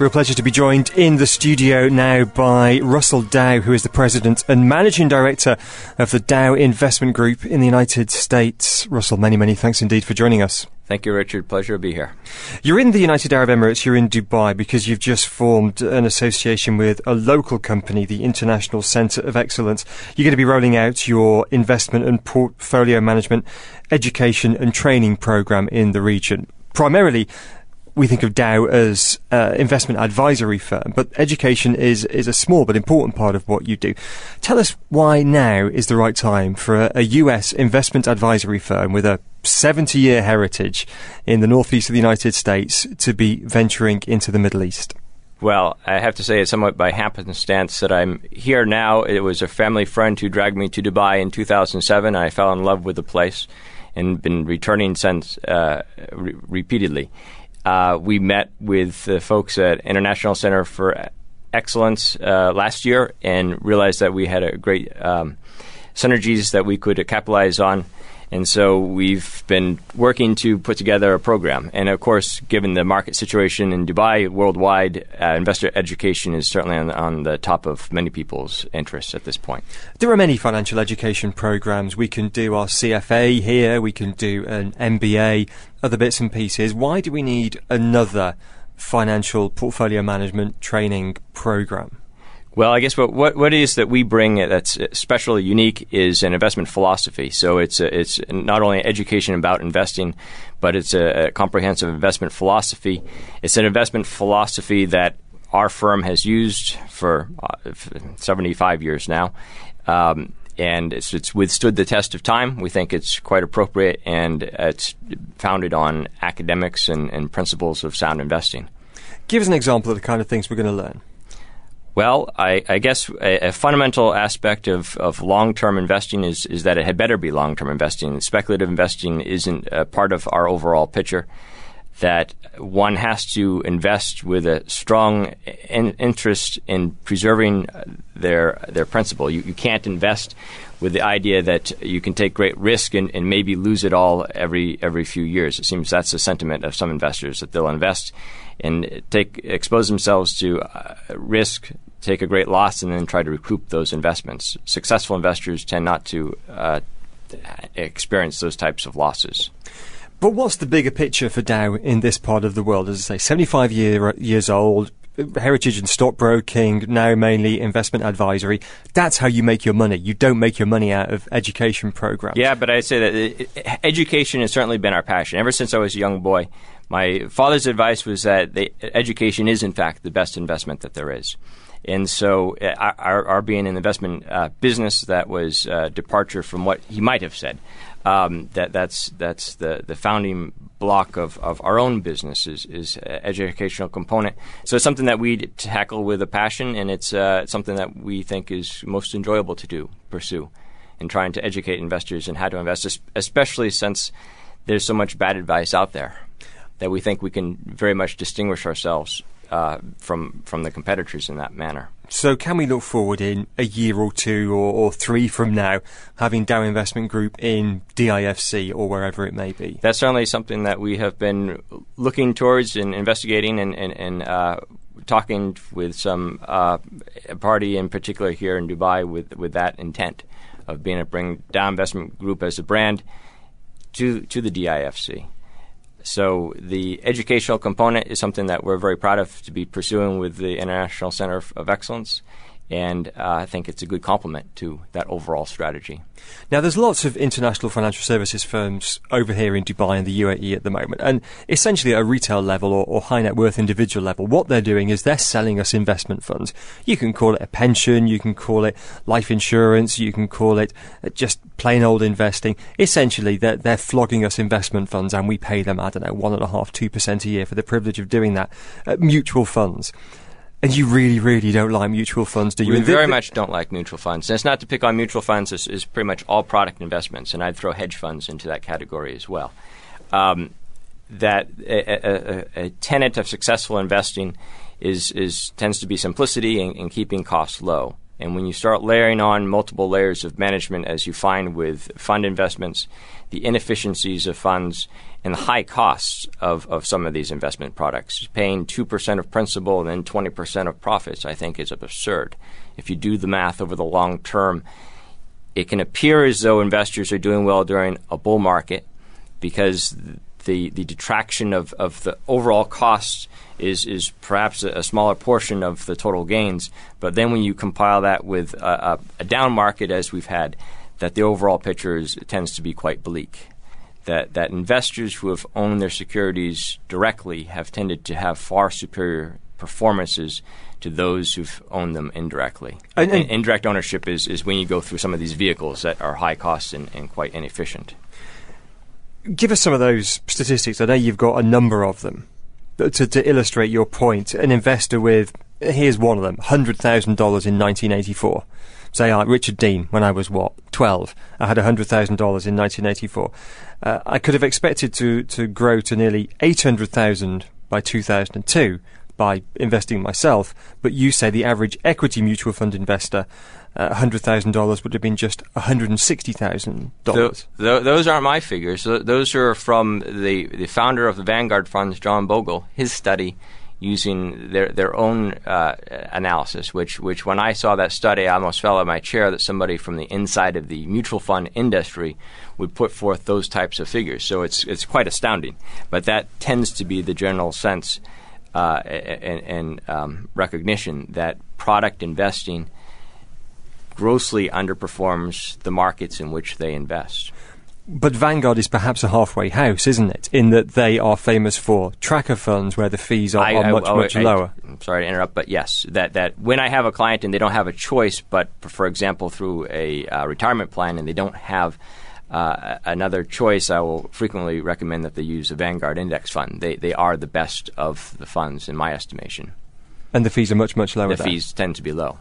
Real pleasure to be joined in the studio now by Russel Dow, who is the president and managing director of the Dow Investment Group in the United States. Russel, many, many thanks indeed for joining us. Thank you, Richard. Pleasure to be here. You're in the United Arab Emirates, you're in Dubai because you've just formed an association with a local company, the International Centre of Excellence. You're going to be rolling out your investment and portfolio management, education and training program in the region. Primarily, we think of Dow as uh, investment advisory firm, but education is is a small but important part of what you do. Tell us why now is the right time for a, a US investment advisory firm with a 70 year heritage in the northeast of the United States to be venturing into the Middle East. Well, I have to say it's somewhat by happenstance that I'm here now. It was a family friend who dragged me to Dubai in 2007. I fell in love with the place and been returning since uh, re- repeatedly uh, we met with the folks at International Center for Excellence uh, last year and realized that we had a great um, synergies that we could capitalize on. And so we've been working to put together a program. And of course, given the market situation in Dubai worldwide, uh, investor education is certainly on, on, the top of many people's interests at this point. There are many financial education programs. We can do our CFA here, we can do an MBA, other bits and pieces. Why do we need another financial portfolio management training program? Well, I guess what, what what is that we bring that's especially unique is an investment philosophy. So it's a, it's not only education about investing, but it's a, a comprehensive investment philosophy. It's an investment philosophy that our firm has used for, uh, 75 years now. Um, and it's, it's, withstood the test of time. We think it's quite appropriate, and it's founded on academics and, and principles of sound investing. Give us an example of the kind of things we're going to learn. Well, I, I guess a, a, fundamental aspect of, of long term investing is, is that it had better be long term investing. Speculative investing isn't a part of our overall picture. That one has to invest with a strong in, interest in preserving their their principal. You, you can't invest with the idea that you can take great risk and, and maybe lose it all every every few years. It seems that's the sentiment of some investors that they'll invest and take expose themselves to uh, risk, take a great loss, and then try to recoup those investments. Successful investors tend not to uh, experience those types of losses. But what's the bigger picture for Dow in this part of the world? As I say, 75 year, years old, heritage in stockbroking, now mainly investment advisory. That's how you make your money. You don't make your money out of education programs. Yeah, but I say that education has certainly been our passion. Ever since I was a young boy, my father's advice was that education is, in fact, the best investment that there is. And so, uh, our, our being in the investment uh, business, that was a departure from what he might have said. Um, that that's that's the the founding block of, of our own business is, is educational component. So it's something that we tackle with a passion, and it's uh, something that we think is most enjoyable to do, pursue, in trying to educate investors in how to invest, especially since there's so much bad advice out there that we think we can very much distinguish ourselves uh, from from the competitors in that manner. So, can we look forward in a year or two or, or, three from now, having Dow Investment Group in DIFC or wherever it may be? That's certainly something that we have been looking towards and investigating and, and, and uh, talking with some uh, party in particular here in Dubai with, with that intent of being a bring Dow Investment Group as a brand to to the DIFC. So the educational component is something that we're very proud of to be pursuing with the International Center of Excellence and uh, I think it's a good complement to that overall strategy. Now, there's lots of international financial services firms over here in Dubai and the UAE at the moment, and essentially at a retail level or, or, high net worth individual level, what they're doing is they're selling us investment funds. You can call it a pension, you can call it life insurance, you can call it uh, just plain old investing. Essentially, they're, they're flogging us investment funds, and we pay them, I don't know, one and a half, two percent a year for the privilege of doing that. Uh, mutual funds. And you really, really don't like mutual funds, do you? We very much don't like mutual funds. And it's not to pick on mutual funds. It's, it's, pretty much all product investments, and I'd throw hedge funds into that category as well. Um, that a, a, a, tenet of successful investing is, is tends to be simplicity and, and keeping costs low. And when you start layering on multiple layers of management, as you find with fund investments, the inefficiencies of funds and the high costs of, of some of these investment products. Paying 2% of principal and then 20% of profits, I think, is absurd. If you do the math over the long term, it can appear as though investors are doing well during a bull market because the, the detraction of, of the overall costs is, is perhaps a, smaller portion of the total gains. But then when you compile that with a, a, a down market, as we've had, that the overall picture is, tends to be quite bleak that, that investors who have owned their securities directly have tended to have far superior performances to those who've owned them indirectly. And, and indirect ownership is, is when you go through some of these vehicles that are high cost and, and quite inefficient. Give us some of those statistics. I know you've got a number of them to, to illustrate your point. An investor with, here's one of them, $100,000 in 1984 say like Richard Dean when I was what twelve. I had hundred thousand dollars in nineteen eighty four. Uh, I could have expected to to grow to nearly eight hundred thousand by two thousand and two by investing myself. But you say the average equity mutual fund investor. Uh, $100,000 would have been just $160,000. those aren't my figures. those are from the, the founder of the Vanguard funds, John Bogle, his study using their their own uh, analysis. Which which when I saw that study, I almost fell out of my chair that somebody from the inside of the mutual fund industry would put forth those types of figures. So it's it's quite astounding. But that tends to be the general sense uh, and, and um, recognition that product investing grossly underperforms the markets in which they invest. But Vanguard is perhaps a halfway house, isn't it? In that they are famous for tracker funds where the fees are, I, are much, I, much I, lower. I'm sorry to interrupt, but yes, that, that when I have a client and they don't have a choice, but for example, through a uh, retirement plan and they don't have uh, another choice, I will frequently recommend that they use a Vanguard index fund. They, they are the best of the funds, in my estimation. And the fees are much, much lower. The there. fees tend to be low.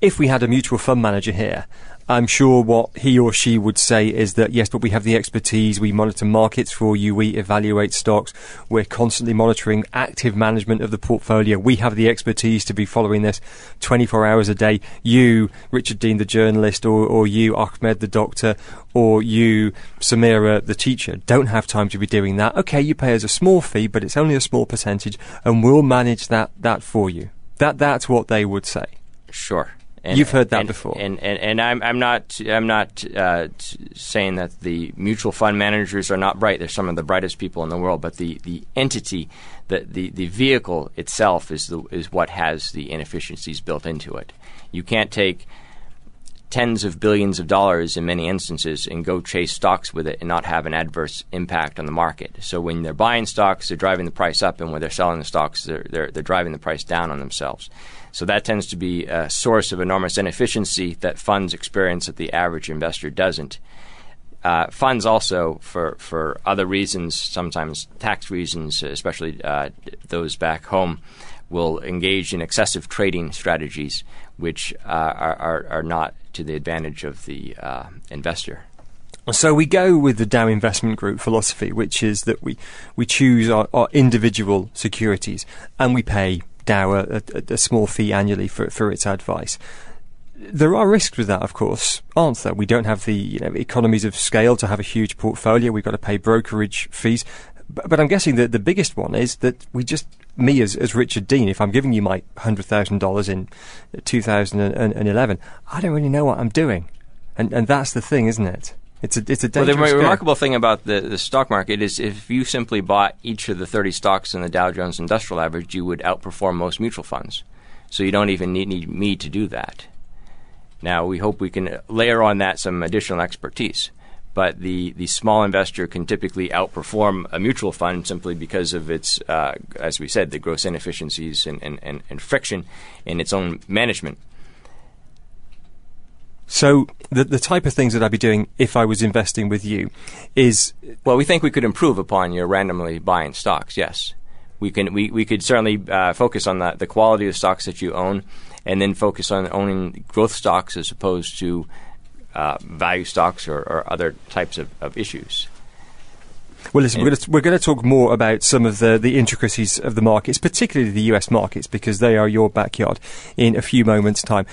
If we had a mutual fund manager here I'm sure what he or she would say is that yes, but we have the expertise. We monitor markets for you. We evaluate stocks. We're constantly monitoring active management of the portfolio. We have the expertise to be following this 24 hours a day. You, Richard Dean, the journalist, or, or you, Ahmed, the doctor, or you, Samira, the teacher, don't have time to be doing that. Okay, you pay us a small fee, but it's only a small percentage, and we'll manage that, that for you. That, that's what they would say. Sure. And, You've heard that and, before, and, and and I'm I'm not I'm not uh, saying that the mutual fund managers are not bright. They're some of the brightest people in the world, but the, the entity, the, the the vehicle itself is the is what has the inefficiencies built into it. You can't take tens of billions of dollars in many instances and go chase stocks with it and not have an adverse impact on the market. So when they're buying stocks, they're driving the price up, and when they're selling the stocks, they're, they're, they're driving the price down on themselves. So that tends to be a source of enormous inefficiency that funds experience that the average investor doesn't. Uh, funds also, for, for other reasons, sometimes tax reasons, especially uh, those back home, will engage in excessive trading strategies, which uh, are, are, are, not to the advantage of the uh, investor. So we go with the Dow Investment Group philosophy, which is that we, we choose our, our individual securities and we pay Dow a, a, a small fee annually for, for its advice there are risks with that, of course, aren't there? We don't have the you know, economies of scale to have a huge portfolio. We've got to pay brokerage fees. But, but I'm guessing that the biggest one is that we just me as, as Richard Dean, if I'm giving you my hundred thousand dollars in 2011, I don't really know what I'm doing, and and that's the thing, isn't it? It's a it's a dangerous. Well, the remarkable thing about the, the stock market is if you simply bought each of the 30 stocks in the Dow Jones Industrial Average, you would outperform most mutual funds. So you don't even need, need me to do that. Now we hope we can layer on that some additional expertise but the, the small investor can typically outperform a mutual fund simply because of its, uh, as we said, the gross inefficiencies and, and, and, and friction in its own management. So the the type of things that I'd be doing if I was investing with you is well, we think we could improve upon your randomly buying stocks. Yes, we can. We, we could certainly uh, focus on the the quality of stocks that you own, and then focus on owning growth stocks as opposed to uh, value stocks or, or, other types of, of issues. Well, listen, we're going, to, we're going to talk more about some of the, the intricacies of the markets, particularly the US markets, because they are your backyard in a few moments' time.